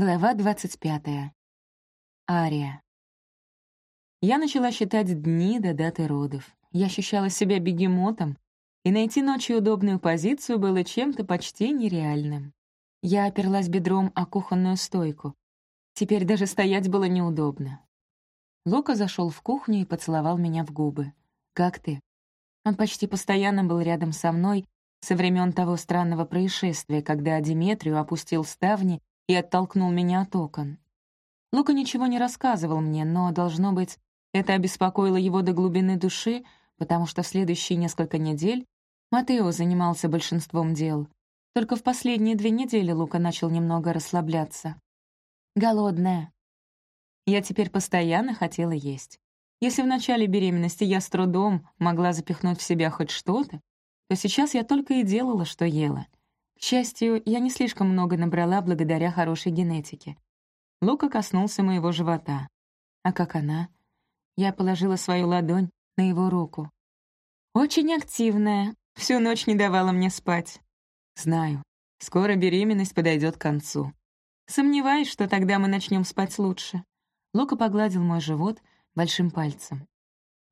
Глава 25. Ария. Я начала считать дни до даты родов. Я ощущала себя бегемотом, и найти ночью удобную позицию было чем-то почти нереальным. Я оперлась бедром о кухонную стойку. Теперь даже стоять было неудобно. Лука зашел в кухню и поцеловал меня в губы. «Как ты?» Он почти постоянно был рядом со мной со времен того странного происшествия, когда Диметрию опустил ставни и оттолкнул меня от окон. Лука ничего не рассказывал мне, но, должно быть, это обеспокоило его до глубины души, потому что в следующие несколько недель Матео занимался большинством дел. Только в последние две недели Лука начал немного расслабляться. «Голодная». Я теперь постоянно хотела есть. Если в начале беременности я с трудом могла запихнуть в себя хоть что-то, то сейчас я только и делала, что ела — к счастью, я не слишком много набрала благодаря хорошей генетике. Лука коснулся моего живота. А как она? Я положила свою ладонь на его руку. «Очень активная. Всю ночь не давала мне спать». «Знаю. Скоро беременность подойдет к концу. Сомневаюсь, что тогда мы начнем спать лучше». Лука погладил мой живот большим пальцем.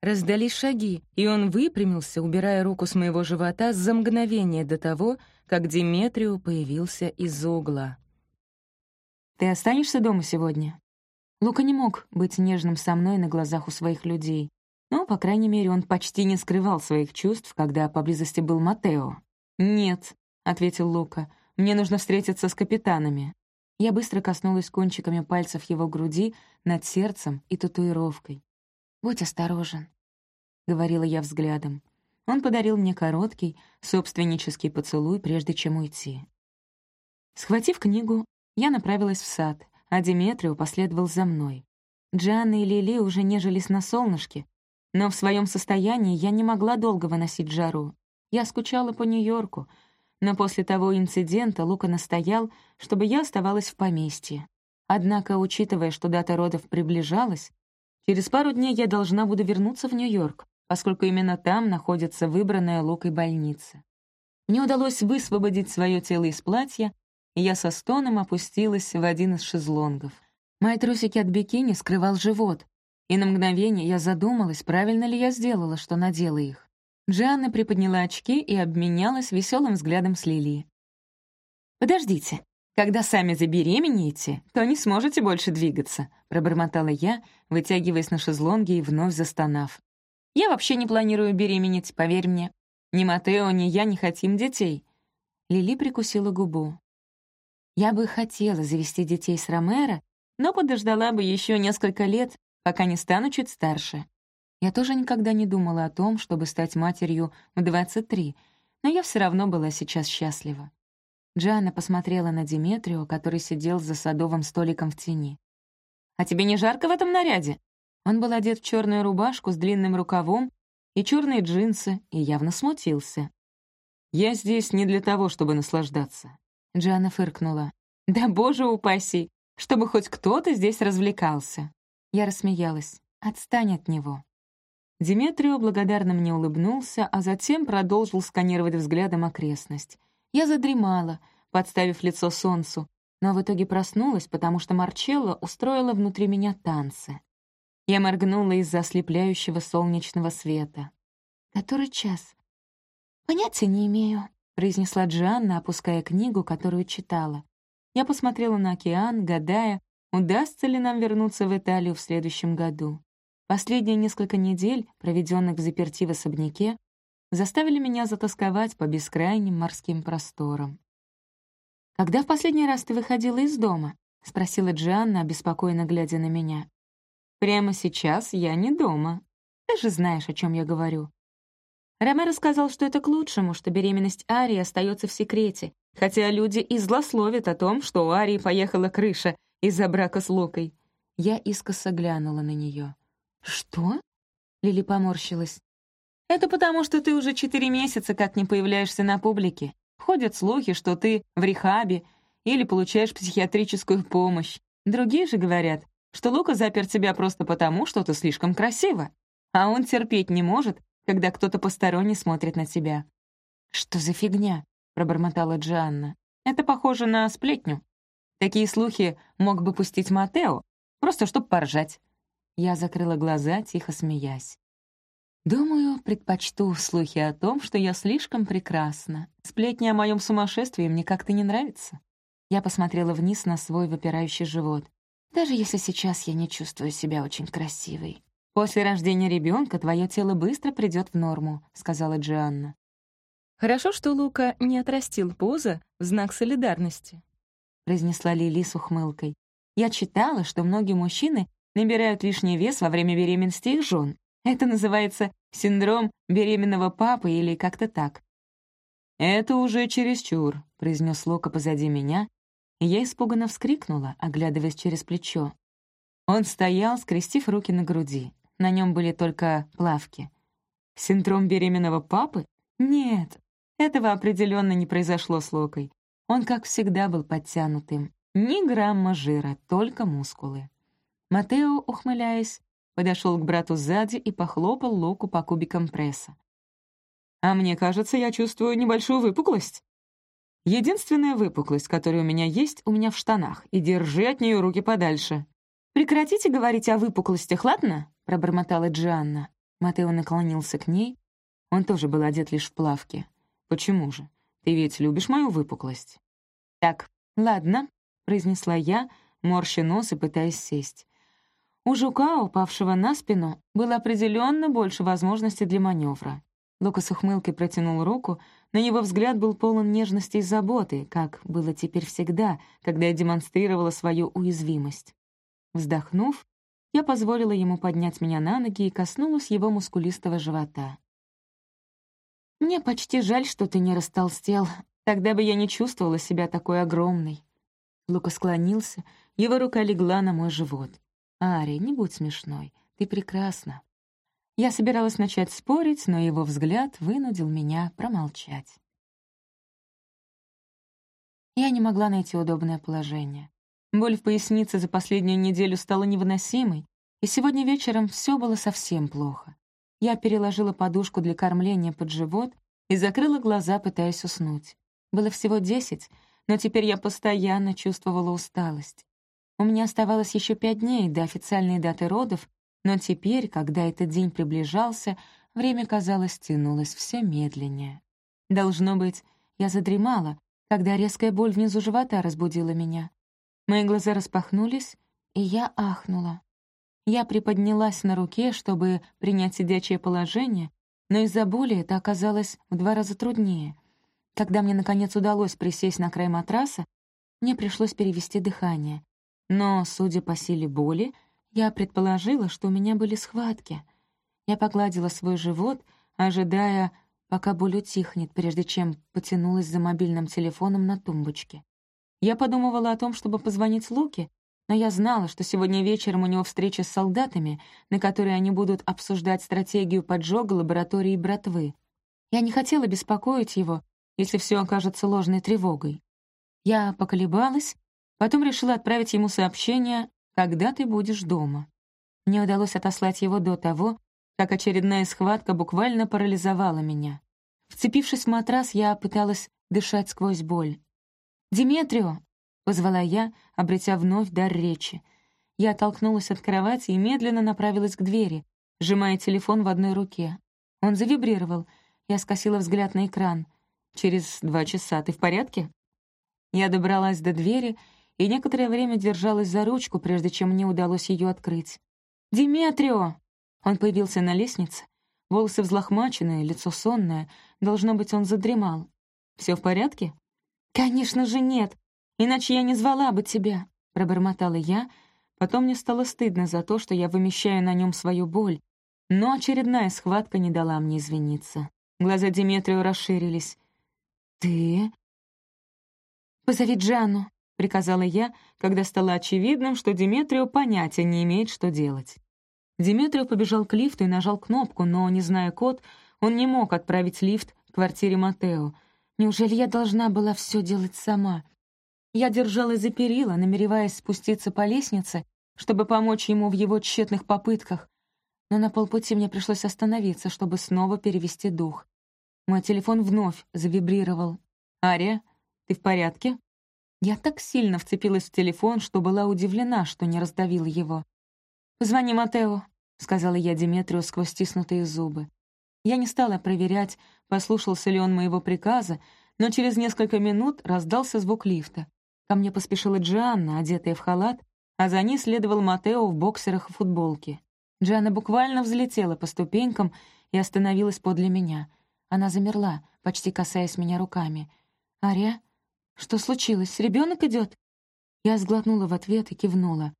Раздались шаги, и он выпрямился, убирая руку с моего живота за мгновение до того, как Диметрио появился из-за угла. «Ты останешься дома сегодня?» Лука не мог быть нежным со мной на глазах у своих людей, но, по крайней мере, он почти не скрывал своих чувств, когда поблизости был Матео. «Нет», — ответил Лука, — «мне нужно встретиться с капитанами». Я быстро коснулась кончиками пальцев его груди над сердцем и татуировкой. «Будь осторожен», — говорила я взглядом. Он подарил мне короткий, собственнический поцелуй, прежде чем уйти. Схватив книгу, я направилась в сад, а Диметрио последовал за мной. Джианна и Лили уже нежились на солнышке, но в своем состоянии я не могла долго выносить жару. Я скучала по Нью-Йорку, но после того инцидента Лука настоял, чтобы я оставалась в поместье. Однако, учитывая, что дата родов приближалась, через пару дней я должна буду вернуться в Нью-Йорк поскольку именно там находится выбранная Лукой больница. Мне удалось высвободить свое тело из платья, и я со стоном опустилась в один из шезлонгов. Мои трусики от бикини скрывал живот, и на мгновение я задумалась, правильно ли я сделала, что надела их. Джианна приподняла очки и обменялась веселым взглядом с Лили. «Подождите, когда сами забеременеете, то не сможете больше двигаться», — пробормотала я, вытягиваясь на шезлонге и вновь застонав. Я вообще не планирую беременеть, поверь мне. Ни Матео, ни я не хотим детей». Лили прикусила губу. «Я бы хотела завести детей с Ромеро, но подождала бы еще несколько лет, пока не стану чуть старше. Я тоже никогда не думала о том, чтобы стать матерью в 23, но я все равно была сейчас счастлива. Джанна посмотрела на Диметрио, который сидел за садовым столиком в тени. «А тебе не жарко в этом наряде?» Он был одет в черную рубашку с длинным рукавом и черные джинсы, и явно смутился. «Я здесь не для того, чтобы наслаждаться», — Джанна фыркнула. «Да боже упаси! Чтобы хоть кто-то здесь развлекался!» Я рассмеялась. «Отстань от него!» Диметрио благодарно мне улыбнулся, а затем продолжил сканировать взглядом окрестность. Я задремала, подставив лицо солнцу, но в итоге проснулась, потому что Марчелло устроила внутри меня танцы. Я моргнула из-за ослепляющего солнечного света. «Который час?» «Понятия не имею», — произнесла Джанна, опуская книгу, которую читала. Я посмотрела на океан, гадая, удастся ли нам вернуться в Италию в следующем году. Последние несколько недель, проведенных в заперти в особняке, заставили меня затасковать по бескрайним морским просторам. «Когда в последний раз ты выходила из дома?» — спросила Джианна, обеспокоенно глядя на меня. Прямо сейчас я не дома. Ты же знаешь, о чем я говорю. Ромеро сказал, что это к лучшему, что беременность Арии остается в секрете, хотя люди и злословят о том, что у Арии поехала крыша из-за брака с Лукой. Я искоса глянула на нее. «Что?» — Лили поморщилась. «Это потому, что ты уже четыре месяца как не появляешься на публике. Ходят слухи, что ты в рехабе или получаешь психиатрическую помощь. Другие же говорят, что Лука запер тебя просто потому, что ты слишком красива, а он терпеть не может, когда кто-то посторонний смотрит на тебя». «Что за фигня?» — пробормотала Джанна. «Это похоже на сплетню». Такие слухи мог бы пустить Матео, просто чтоб поржать». Я закрыла глаза, тихо смеясь. Думаю, предпочту слухи о том, что я слишком прекрасна. Сплетни о моем сумасшествии мне как-то не нравятся. Я посмотрела вниз на свой выпирающий живот. Даже если сейчас я не чувствую себя очень красивой. «После рождения ребенка твое тело быстро придет в норму», — сказала Джианна. «Хорошо, что Лука не отрастил поза в знак солидарности», — произнесла Лили с ухмылкой. «Я читала, что многие мужчины набирают лишний вес во время беременности их жен. Это называется синдром беременного папы или как-то так». «Это уже чересчур», — произнес Лука позади меня, я испуганно вскрикнула, оглядываясь через плечо. Он стоял, скрестив руки на груди. На нем были только плавки. Синдром беременного папы? Нет, этого определенно не произошло с Локой. Он, как всегда, был подтянутым. Ни грамма жира, только мускулы. Матео, ухмыляясь, подошел к брату сзади и похлопал Локу по кубикам пресса. «А мне кажется, я чувствую небольшую выпуклость». «Единственная выпуклость, которая у меня есть, у меня в штанах, и держи от нее руки подальше». «Прекратите говорить о выпуклостях, ладно?» — пробормотала Джианна. Матео наклонился к ней. Он тоже был одет лишь в плавки. «Почему же? Ты ведь любишь мою выпуклость?» «Так, ладно», — произнесла я, морща нос и пытаясь сесть. У жука, упавшего на спину, было определенно больше возможностей для маневра. Лука с ухмылкой протянул руку, но его взгляд был полон нежности и заботы, как было теперь всегда, когда я демонстрировала свою уязвимость. Вздохнув, я позволила ему поднять меня на ноги и коснулась его мускулистого живота. «Мне почти жаль, что ты не растолстел. Тогда бы я не чувствовала себя такой огромной». Лука склонился, его рука легла на мой живот. «Ари, не будь смешной, ты прекрасна». Я собиралась начать спорить, но его взгляд вынудил меня промолчать. Я не могла найти удобное положение. Боль в пояснице за последнюю неделю стала невыносимой, и сегодня вечером все было совсем плохо. Я переложила подушку для кормления под живот и закрыла глаза, пытаясь уснуть. Было всего десять, но теперь я постоянно чувствовала усталость. У меня оставалось еще пять дней до официальной даты родов, но теперь, когда этот день приближался, время, казалось, тянулось все медленнее. Должно быть, я задремала, когда резкая боль внизу живота разбудила меня. Мои глаза распахнулись, и я ахнула. Я приподнялась на руке, чтобы принять сидячее положение, но из-за боли это оказалось в два раза труднее. Когда мне, наконец, удалось присесть на край матраса, мне пришлось перевести дыхание. Но, судя по силе боли, я предположила, что у меня были схватки. Я погладила свой живот, ожидая, пока боль утихнет, прежде чем потянулась за мобильным телефоном на тумбочке. Я подумывала о том, чтобы позвонить Луке, но я знала, что сегодня вечером у него встреча с солдатами, на которой они будут обсуждать стратегию поджога лаборатории братвы. Я не хотела беспокоить его, если все окажется ложной тревогой. Я поколебалась, потом решила отправить ему сообщение «Когда ты будешь дома?». Мне удалось отослать его до того, как очередная схватка буквально парализовала меня. Вцепившись в матрас, я пыталась дышать сквозь боль. «Диметрио!» — позвала я, обретя вновь дар речи. Я оттолкнулась от кровати и медленно направилась к двери, сжимая телефон в одной руке. Он завибрировал. Я скосила взгляд на экран. «Через два часа ты в порядке?» Я добралась до двери и некоторое время держалась за ручку, прежде чем мне удалось ее открыть. «Диметрио!» Он появился на лестнице. Волосы взлохмаченные, лицо сонное. Должно быть, он задремал. Все в порядке?» «Конечно же нет, иначе я не звала бы тебя», — пробормотала я. Потом мне стало стыдно за то, что я вымещаю на нем свою боль. Но очередная схватка не дала мне извиниться. Глаза Диметрио расширились. «Ты...» «Позови Джану», — приказала я, когда стало очевидным, что Диметрио понятия не имеет, что делать. Диметрио побежал к лифту и нажал кнопку, но, не зная код, он не мог отправить лифт к квартире Матео. Неужели я должна была все делать сама? Я держалась за перила, намереваясь спуститься по лестнице, чтобы помочь ему в его тщетных попытках, но на полпути мне пришлось остановиться, чтобы снова перевести дух. Мой телефон вновь завибрировал. «Ария, ты в порядке?» Я так сильно вцепилась в телефон, что была удивлена, что не раздавила его. «Позвони Матео», — сказала я Диметрию сквозь стиснутые зубы. Я не стала проверять, послушался ли он моего приказа, но через несколько минут раздался звук лифта. Ко мне поспешила Джианна, одетая в халат, а за ней следовал Матео в боксерах и футболке. Джианна буквально взлетела по ступенькам и остановилась подле меня. Она замерла, почти касаясь меня руками. «Ария, что случилось? Ребенок идет? Я сглотнула в ответ и кивнула.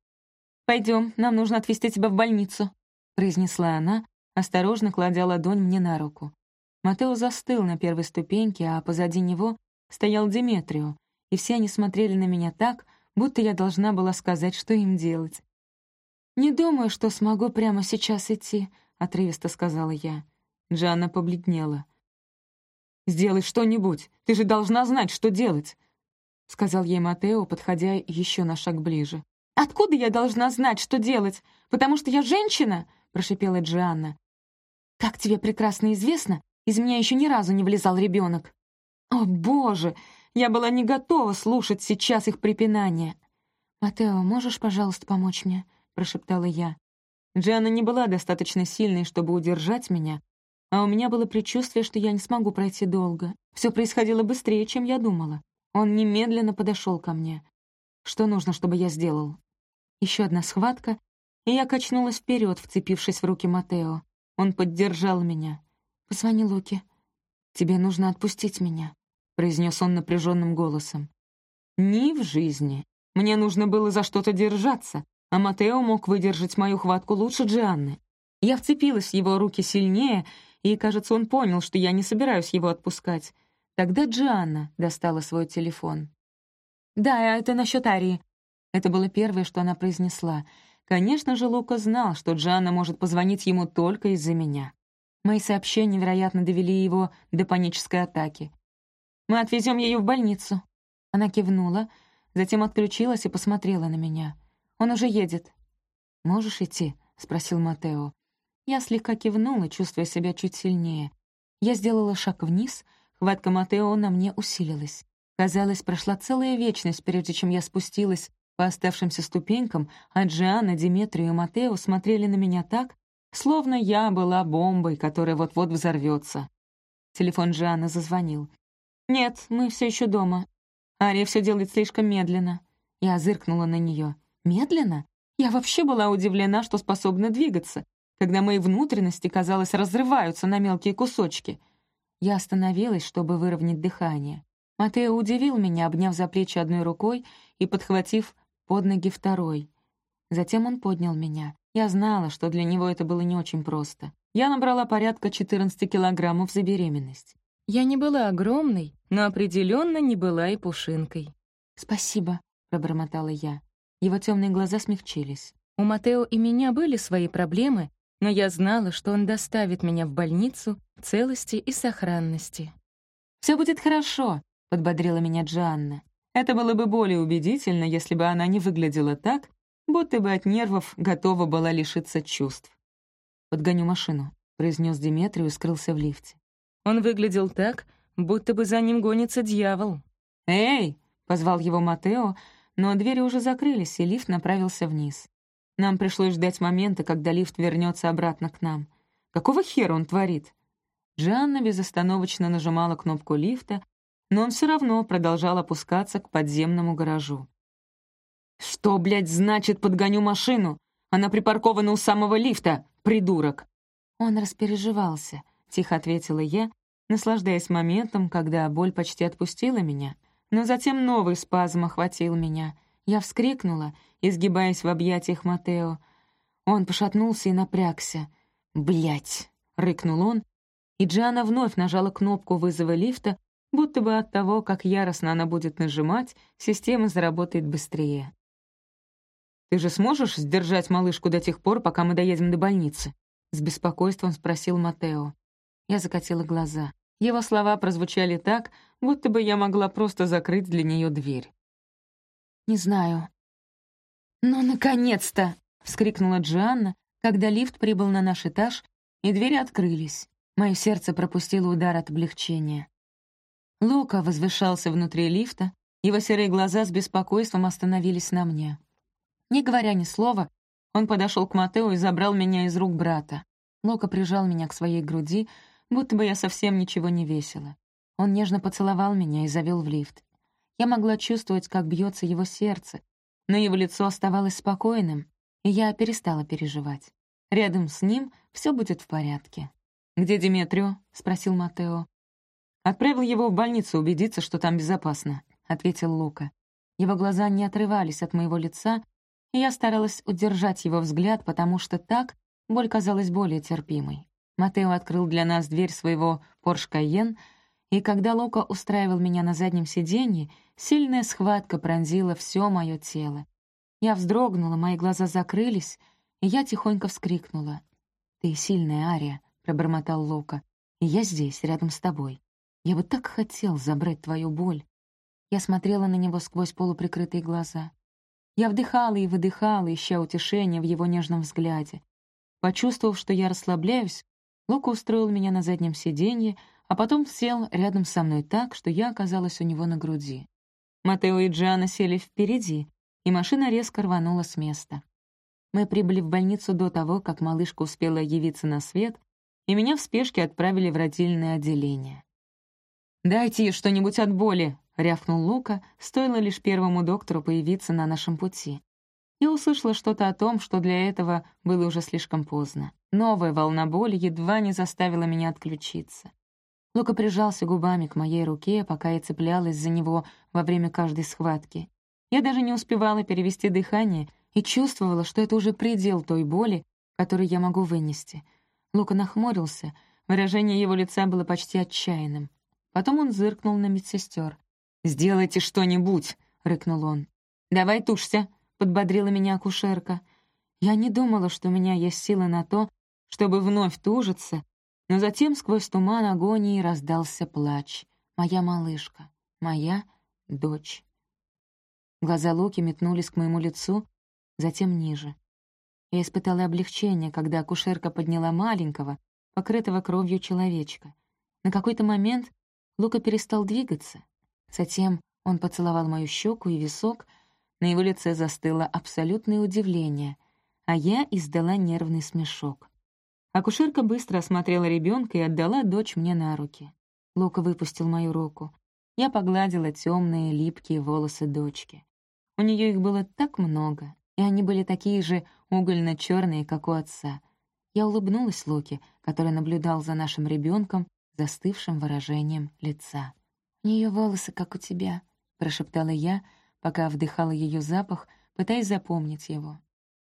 Пойдем, нам нужно отвезти тебя в больницу», — произнесла она, осторожно кладя ладонь мне на руку. Матео застыл на первой ступеньке, а позади него стоял Диметрио, и все они смотрели на меня так, будто я должна была сказать, что им делать. «Не думаю, что смогу прямо сейчас идти», — отрывисто сказала я. Джанна побледнела. «Сделай что-нибудь, ты же должна знать, что делать», — сказал ей Матео, подходя еще на шаг ближе. «Откуда я должна знать, что делать? Потому что я женщина?» — прошипела Джианна. «Как тебе прекрасно известно, из меня еще ни разу не влезал ребенок. О, боже! Я была не готова слушать сейчас их припинания. «Матео, можешь, пожалуйста, помочь мне?» — прошептала я. Джианна не была достаточно сильной, чтобы удержать меня, а у меня было предчувствие, что я не смогу пройти долго. Все происходило быстрее, чем я думала. Он немедленно подошел ко мне. Что нужно, чтобы я сделал? Еще одна схватка, и я качнулась вперед, вцепившись в руки Матео. Он поддержал меня. «Позвони Луке. Тебе нужно отпустить меня», — произнес он напряженным голосом. «Ни в жизни. Мне нужно было за что-то держаться, а Матео мог выдержать мою хватку лучше Джианны. Я вцепилась в его руки сильнее, и, кажется, он понял, что я не собираюсь его отпускать. Тогда Джианна достала свой телефон. «Да, это насчет Арии». Это было первое, что она произнесла. Конечно же, Лука знал, что Джианна может позвонить ему только из-за меня. Мои сообщения, вероятно, довели его до панической атаки. «Мы отвезем ее в больницу». Она кивнула, затем отключилась и посмотрела на меня. «Он уже едет». «Можешь идти?» — спросил Матео. Я слегка кивнула, чувствуя себя чуть сильнее. Я сделала шаг вниз — Хватка Матео на мне усилилась. Казалось, прошла целая вечность, прежде чем я спустилась по оставшимся ступенькам, а Джианна, Диметрию и Матео смотрели на меня так, словно я была бомбой, которая вот-вот взорвется. Телефон Джианны зазвонил. «Нет, мы все еще дома. Ария все делает слишком медленно». Я зыркнула на нее. «Медленно? Я вообще была удивлена, что способна двигаться, когда мои внутренности, казалось, разрываются на мелкие кусочки. Я остановилась, чтобы выровнять дыхание. Матео удивил меня, обняв за плечи одной рукой и подхватив под ноги второй. Затем он поднял меня. Я знала, что для него это было не очень просто. Я набрала порядка 14 килограммов за беременность. Я не была огромной, но определенно не была и пушинкой. «Спасибо», — пробормотала я. Его темные глаза смягчились. У Матео и меня были свои проблемы, но я знала, что он доставит меня в больницу целости и сохранности. «Все будет хорошо», — подбодрила меня Джанна. Это было бы более убедительно, если бы она не выглядела так, будто бы от нервов готова была лишиться чувств. «Подгоню машину», — произнес Диметрий и скрылся в лифте. Он выглядел так, будто бы за ним гонится дьявол. «Эй!» — позвал его Матео, но двери уже закрылись, и лифт направился вниз. Нам пришлось ждать момента, когда лифт вернется обратно к нам. Какого хера он творит? Джанна безостановочно нажимала кнопку лифта, но он все равно продолжал опускаться к подземному гаражу. «Что, блядь, значит «подгоню машину»? Она припаркована у самого лифта, придурок!» Он распереживался, — тихо ответила я, наслаждаясь моментом, когда боль почти отпустила меня. Но затем новый спазм охватил меня. Я вскрикнула изгибаясь в объятиях Матео. Он пошатнулся и напрягся. Блять! рыкнул он, и Джана вновь нажала кнопку вызова лифта, будто бы от того, как яростно она будет нажимать, система заработает быстрее. «Ты же сможешь сдержать малышку до тех пор, пока мы доедем до больницы?» — с беспокойством спросил Матео. Я закатила глаза. Его слова прозвучали так, будто бы я могла просто закрыть для нее дверь. «Не знаю», «Ну, наконец-то!» — вскрикнула Джианна, когда лифт прибыл на наш этаж, и двери открылись. Мое сердце пропустило удар от облегчения. Лука возвышался внутри лифта, Его серые глаза с беспокойством остановились на мне. Не говоря ни слова, он подошел к Матео и забрал меня из рук брата. Лока прижал меня к своей груди, будто бы я совсем ничего не весила. Он нежно поцеловал меня и завел в лифт. Я могла чувствовать, как бьется его сердце, но его лицо оставалось спокойным, и я перестала переживать. Рядом с ним все будет в порядке. «Где Диметрио?» — спросил Матео. «Отправил его в больницу убедиться, что там безопасно», — ответил Лука. Его глаза не отрывались от моего лица, и я старалась удержать его взгляд, потому что так боль казалась более терпимой. Матео открыл для нас дверь своего Porsche Cayenne, и когда Лука устраивал меня на заднем сиденье, сильная схватка пронзила все мое тело. Я вздрогнула, мои глаза закрылись, и я тихонько вскрикнула. «Ты сильная, Ария», — пробормотал Лука, — «и я здесь, рядом с тобой. Я бы так хотел забрать твою боль». Я смотрела на него сквозь полуприкрытые глаза. Я вдыхала и выдыхала, ища утешения в его нежном взгляде. Почувствовав, что я расслабляюсь, Лука устроил меня на заднем сиденье, а потом сел рядом со мной так, что я оказалась у него на груди. Матео и Джана сели впереди, и машина резко рванула с места. Мы прибыли в больницу до того, как малышка успела явиться на свет, и меня в спешке отправили в родильное отделение. «Дайте ей что-нибудь от боли», — рявкнул Лука, стоило лишь первому доктору появиться на нашем пути. Я услышала что-то о том, что для этого было уже слишком поздно. Новая волна боли едва не заставила меня отключиться. Лука прижался губами к моей руке, пока я цеплялась за него во время каждой схватки. Я даже не успевала перевести дыхание и чувствовала, что это уже предел той боли, которую я могу вынести. Лука нахмурился, выражение его лица было почти отчаянным. Потом он зыркнул на медсестер. «Сделайте что-нибудь!» — рыкнул он. «Давай тушься!» — подбодрила меня акушерка. Я не думала, что у меня есть силы на то, чтобы вновь тужиться но затем сквозь туман агонии раздался плач. «Моя малышка, моя дочь». Глаза Луки метнулись к моему лицу, затем ниже. Я испытала облегчение, когда акушерка подняла маленького, покрытого кровью человечка. На какой-то момент Лука перестал двигаться. Затем он поцеловал мою щеку и висок, на его лице застыло абсолютное удивление, а я издала нервный смешок. Акушерка быстро осмотрела ребенка и отдала дочь мне на руки. Лука выпустил мою руку. Я погладила темные, липкие волосы дочки. У нее их было так много, и они были такие же угольно черные как у отца. Я улыбнулась Луке, который наблюдал за нашим ребенком застывшим выражением лица. «У нее волосы, как у тебя», — прошептала я, пока вдыхала ее запах, пытаясь запомнить его.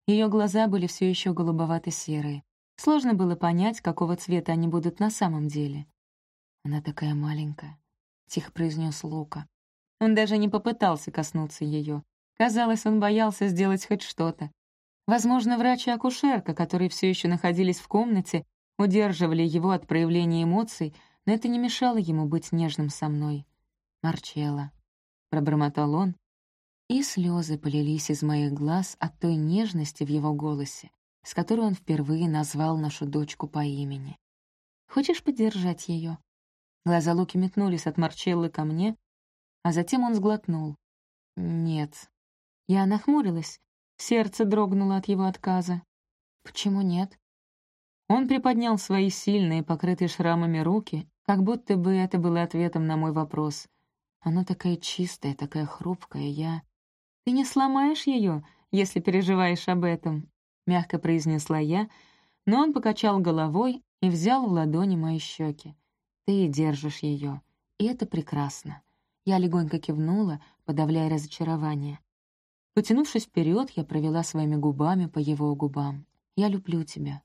Ее глаза были все еще голубовато-серые, Сложно было понять, какого цвета они будут на самом деле. «Она такая маленькая», — тихо произнес Лука. Он даже не попытался коснуться ее. Казалось, он боялся сделать хоть что-то. Возможно, врач и акушерка, которые все еще находились в комнате, удерживали его от проявления эмоций, но это не мешало ему быть нежным со мной. «Марчелла», — пробормотал он, и слезы полились из моих глаз от той нежности в его голосе, с которой он впервые назвал нашу дочку по имени. «Хочешь поддержать ее?» Глаза Луки метнулись от Марчеллы ко мне, а затем он сглотнул. «Нет». Я нахмурилась, сердце дрогнуло от его отказа. «Почему нет?» Он приподнял свои сильные, покрытые шрамами руки, как будто бы это было ответом на мой вопрос. Она такая чистая, такая хрупкая, я... Ты не сломаешь ее, если переживаешь об этом мягко произнесла я, но он покачал головой и взял в ладони мои щеки. «Ты держишь ее, и это прекрасно». Я легонько кивнула, подавляя разочарование. Потянувшись вперед, я провела своими губами по его губам. «Я люблю тебя».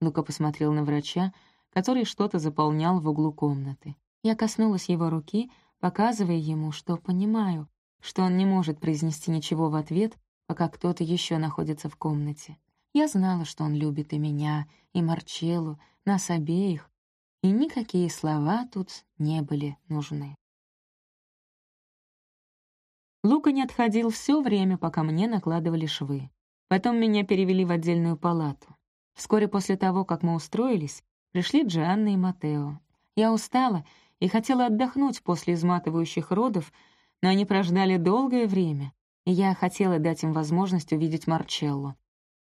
Лука посмотрел на врача, который что-то заполнял в углу комнаты. Я коснулась его руки, показывая ему, что понимаю, что он не может произнести ничего в ответ, пока кто-то еще находится в комнате. Я знала, что он любит и меня, и Марчеллу, нас обеих, и никакие слова тут не были нужны. Лука не отходил все время, пока мне накладывали швы. Потом меня перевели в отдельную палату. Вскоре после того, как мы устроились, пришли Джианна и Матео. Я устала и хотела отдохнуть после изматывающих родов, но они прождали долгое время, и я хотела дать им возможность увидеть Марчелло.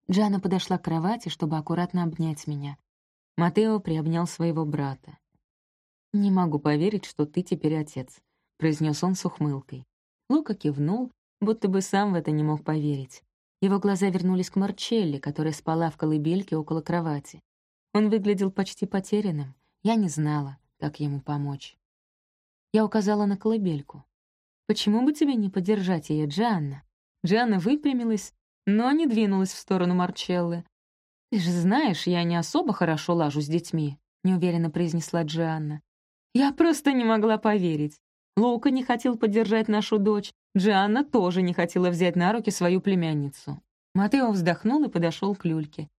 Джана подошла к кровати, чтобы аккуратно обнять меня. Матео приобнял своего брата. «Не могу поверить, что ты теперь отец», — произнес он с ухмылкой. Лука кивнул, будто бы сам в это не мог поверить. Его глаза вернулись к Марчелле, которая спала в колыбельке около кровати. Он выглядел почти потерянным. Я не знала, как ему помочь. Я указала на колыбельку. «Почему бы тебе не поддержать ее, Джанна?» Джанна выпрямилась, но не двинулась в сторону Марчеллы. «Ты же знаешь, я не особо хорошо лажу с детьми», — неуверенно произнесла Джанна. Я просто не могла поверить. Лука не хотел поддержать нашу дочь, Джанна тоже не хотела взять на руки свою племянницу. Матео вздохнул и подошел к люльке.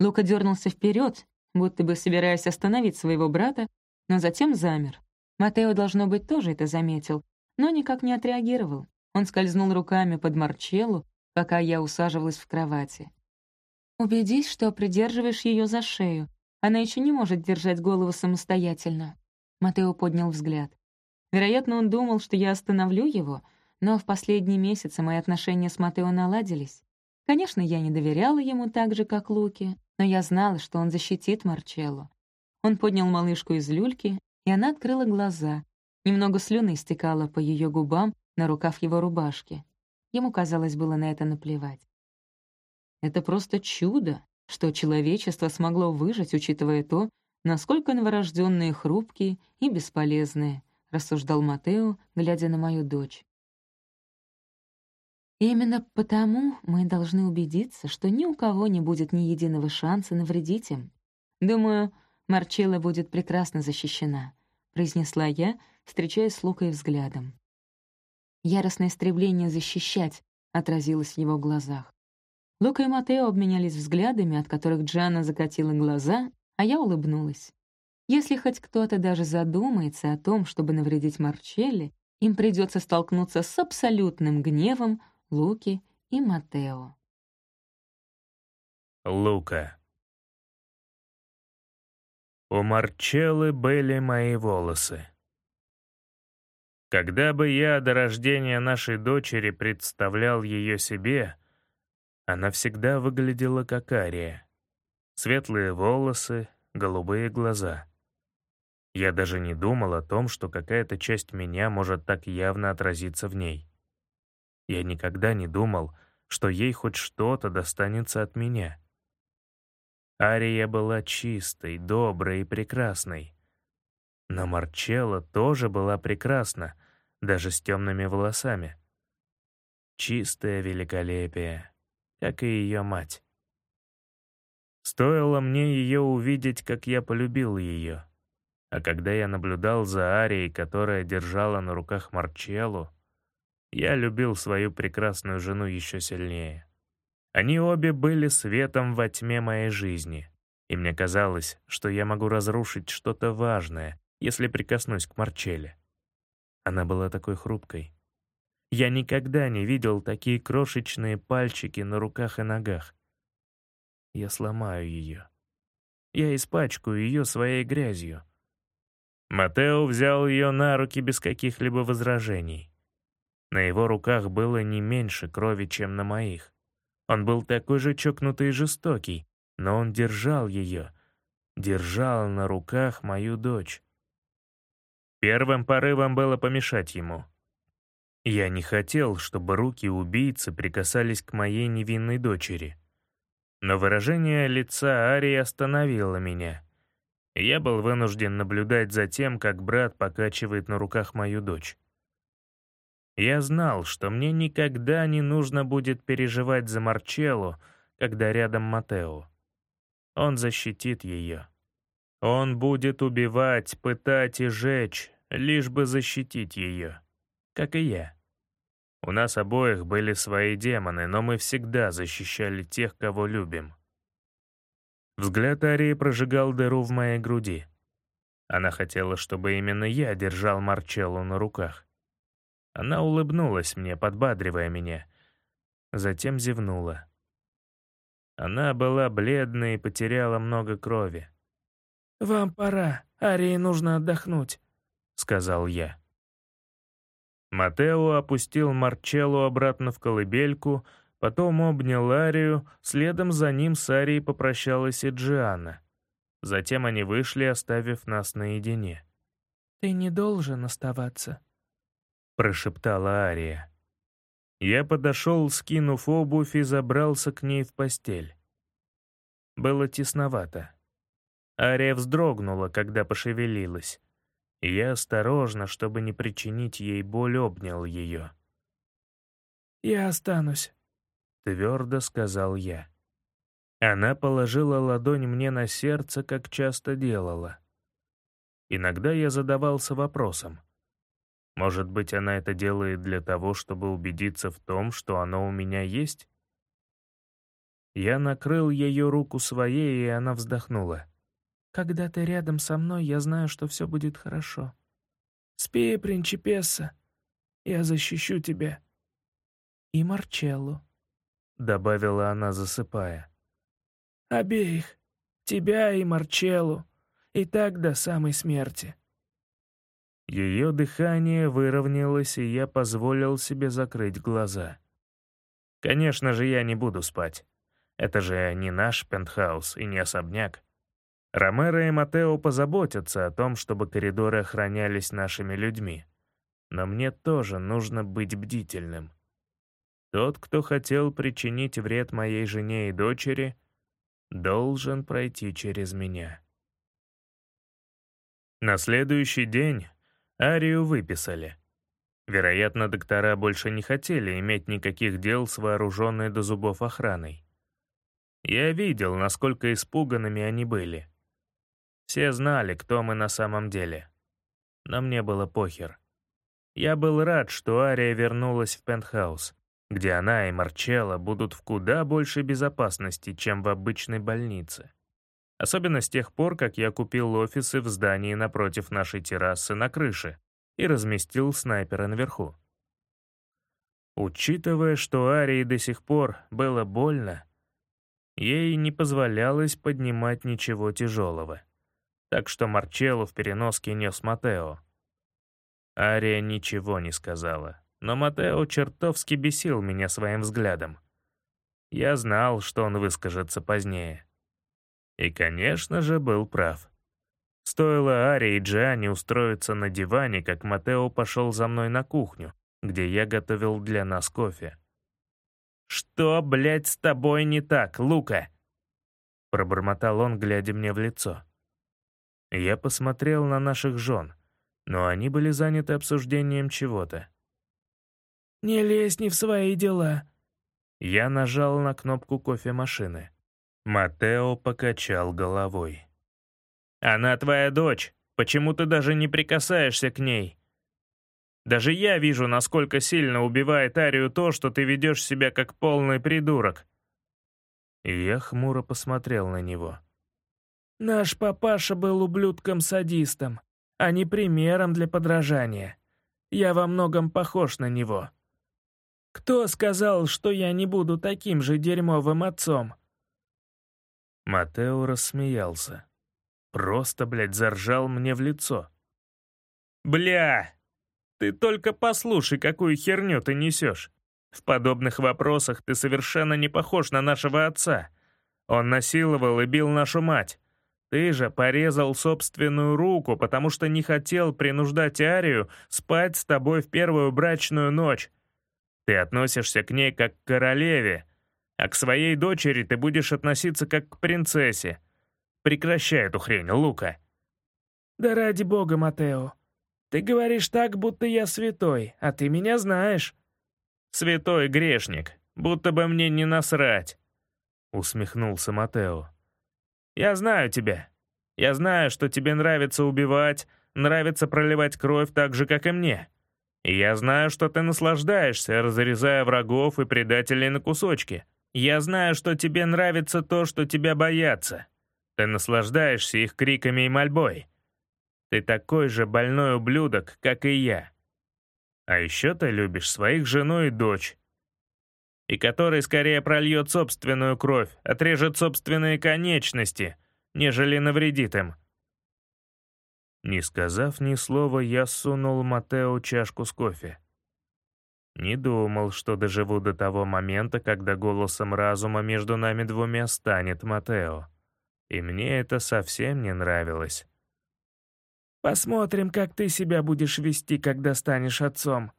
Лука дернулся вперед, будто бы собираясь остановить своего брата, но затем замер. Матео, должно быть, тоже это заметил, но никак не отреагировал. Он скользнул руками под Марчеллу, пока я усаживалась в кровати. «Убедись, что придерживаешь ее за шею. Она еще не может держать голову самостоятельно». Матео поднял взгляд. Вероятно, он думал, что я остановлю его, но в последние месяцы мои отношения с Матео наладились. Конечно, я не доверяла ему так же, как Луки, но я знала, что он защитит Марчелло. Он поднял малышку из люльки, и она открыла глаза, Немного слюны стекало по ее губам на рукав его рубашки. Ему, казалось, было на это наплевать. Это просто чудо, что человечество смогло выжить, учитывая то, насколько новорожденные хрупкие и бесполезные, рассуждал Матео, глядя на мою дочь. Именно потому мы должны убедиться, что ни у кого не будет ни единого шанса навредить им. Думаю, Марчелла будет прекрасно защищена, произнесла я, встречаясь с Лукой взглядом. Яростное стремление защищать отразилось в его глазах. Лука и Матео обменялись взглядами, от которых Джана закатила глаза, а я улыбнулась. Если хоть кто-то даже задумается о том, чтобы навредить Марчелли, им придется столкнуться с абсолютным гневом Луки и Матео. Лука. У Марчеллы были мои волосы. Когда бы я до рождения нашей дочери представлял ее себе, она всегда выглядела как Ария. Светлые волосы, голубые глаза. Я даже не думал о том, что какая-то часть меня может так явно отразиться в ней. Я никогда не думал, что ей хоть что-то достанется от меня. Ария была чистой, доброй и прекрасной. Но Марчелла тоже была прекрасна, даже с темными волосами. Чистое великолепие, как и ее мать. Стоило мне ее увидеть, как я полюбил ее. А когда я наблюдал за Арией, которая держала на руках Марчеллу, я любил свою прекрасную жену еще сильнее. Они обе были светом во тьме моей жизни, и мне казалось, что я могу разрушить что-то важное, если прикоснусь к Марчелле. Она была такой хрупкой. Я никогда не видел такие крошечные пальчики на руках и ногах. Я сломаю ее. Я испачкаю ее своей грязью. Матео взял ее на руки без каких-либо возражений. На его руках было не меньше крови, чем на моих. Он был такой же чокнутый и жестокий, но он держал ее, держал на руках мою дочь. Первым порывом было помешать ему. Я не хотел, чтобы руки убийцы прикасались к моей невинной дочери. Но выражение лица Арии остановило меня. Я был вынужден наблюдать за тем, как брат покачивает на руках мою дочь. Я знал, что мне никогда не нужно будет переживать за Марчеллу, когда рядом Матео. Он защитит ее. Он будет убивать, пытать и жечь, лишь бы защитить ее, как и я. У нас обоих были свои демоны, но мы всегда защищали тех, кого любим. Взгляд Арии прожигал дыру в моей груди. Она хотела, чтобы именно я держал Марчеллу на руках. Она улыбнулась мне, подбадривая меня. Затем зевнула. Она была бледной и потеряла много крови. «Вам пора. Арии нужно отдохнуть», — сказал я. Матео опустил Марчелло обратно в колыбельку, потом обнял Арию, следом за ним с Арией попрощалась и Джианна. Затем они вышли, оставив нас наедине. «Ты не должен оставаться», — прошептала Ария. Я подошел, скинув обувь, и забрался к ней в постель. Было тесновато. Ария вздрогнула, когда пошевелилась. Я осторожно, чтобы не причинить ей боль, обнял ее. «Я останусь», — твердо сказал я. Она положила ладонь мне на сердце, как часто делала. Иногда я задавался вопросом. Может быть, она это делает для того, чтобы убедиться в том, что оно у меня есть? Я накрыл ее руку своей, и она вздохнула. «Когда ты рядом со мной, я знаю, что все будет хорошо. Спи, принчипесса, я защищу тебя. И Марчеллу», — добавила она, засыпая. «Обеих, тебя и Марчеллу, и так до самой смерти». Ее дыхание выровнялось, и я позволил себе закрыть глаза. Конечно же, я не буду спать. Это же не наш пентхаус и не особняк. Ромеро и Матео позаботятся о том, чтобы коридоры охранялись нашими людьми. Но мне тоже нужно быть бдительным. Тот, кто хотел причинить вред моей жене и дочери, должен пройти через меня. На следующий день Арию выписали. Вероятно, доктора больше не хотели иметь никаких дел с вооруженной до зубов охраной. Я видел, насколько испуганными они были. Все знали, кто мы на самом деле. Но мне было похер. Я был рад, что Ария вернулась в пентхаус, где она и Марчелло будут в куда большей безопасности, чем в обычной больнице. Особенно с тех пор, как я купил офисы в здании напротив нашей террасы на крыше и разместил снайпера наверху. Учитывая, что Арии до сих пор было больно, ей не позволялось поднимать ничего тяжелого. Так что Марчелло в переноске нес Матео. Ария ничего не сказала, но Матео чертовски бесил меня своим взглядом. Я знал, что он выскажется позднее. И, конечно же, был прав. Стоило Аре и Джиане устроиться на диване, как Матео пошел за мной на кухню, где я готовил для нас кофе. «Что, блядь, с тобой не так, Лука?» Пробормотал он, глядя мне в лицо. Я посмотрел на наших жен, но они были заняты обсуждением чего-то. «Не лезь не в свои дела». Я нажал на кнопку кофемашины. Матео покачал головой. «Она твоя дочь. Почему ты даже не прикасаешься к ней? Даже я вижу, насколько сильно убивает Арию то, что ты ведешь себя как полный придурок». Я хмуро посмотрел на него. «Наш папаша был ублюдком-садистом, а не примером для подражания. Я во многом похож на него. Кто сказал, что я не буду таким же дерьмовым отцом?» Матео рассмеялся. Просто, блядь, заржал мне в лицо. «Бля! Ты только послушай, какую херню ты несешь. В подобных вопросах ты совершенно не похож на нашего отца. Он насиловал и бил нашу мать. Ты же порезал собственную руку, потому что не хотел принуждать Арию спать с тобой в первую брачную ночь. Ты относишься к ней как к королеве, а к своей дочери ты будешь относиться как к принцессе. Прекращай эту хрень, Лука». «Да ради бога, Матео. Ты говоришь так, будто я святой, а ты меня знаешь». «Святой грешник, будто бы мне не насрать», — усмехнулся Матео. «Я знаю тебя. Я знаю, что тебе нравится убивать, нравится проливать кровь так же, как и мне. И я знаю, что ты наслаждаешься, разрезая врагов и предателей на кусочки. Я знаю, что тебе нравится то, что тебя боятся. Ты наслаждаешься их криками и мольбой. Ты такой же больной ублюдок, как и я. А еще ты любишь своих жену и дочь. И который скорее прольет собственную кровь, отрежет собственные конечности, нежели навредит им. Не сказав ни слова, я сунул Матео чашку с кофе. Не думал, что доживу до того момента, когда голосом разума между нами двумя станет Матео. И мне это совсем не нравилось. «Посмотрим, как ты себя будешь вести, когда станешь отцом».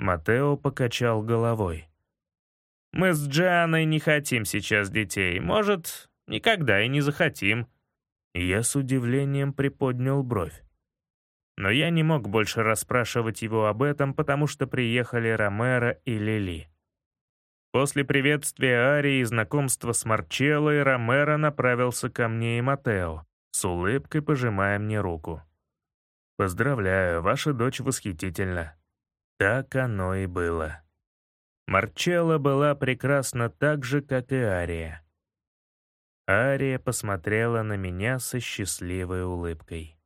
Матео покачал головой. «Мы с Джианой не хотим сейчас детей. Может, никогда и не захотим». Я с удивлением приподнял бровь. Но я не мог больше расспрашивать его об этом, потому что приехали Ромеро и Лили. После приветствия Арии и знакомства с Марчеллой Ромеро направился ко мне и Матео, с улыбкой пожимая мне руку. «Поздравляю, ваша дочь восхитительна». Так оно и было. Марчелла была прекрасна так же, как и Ария. Ария посмотрела на меня со счастливой улыбкой.